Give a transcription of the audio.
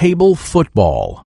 table football.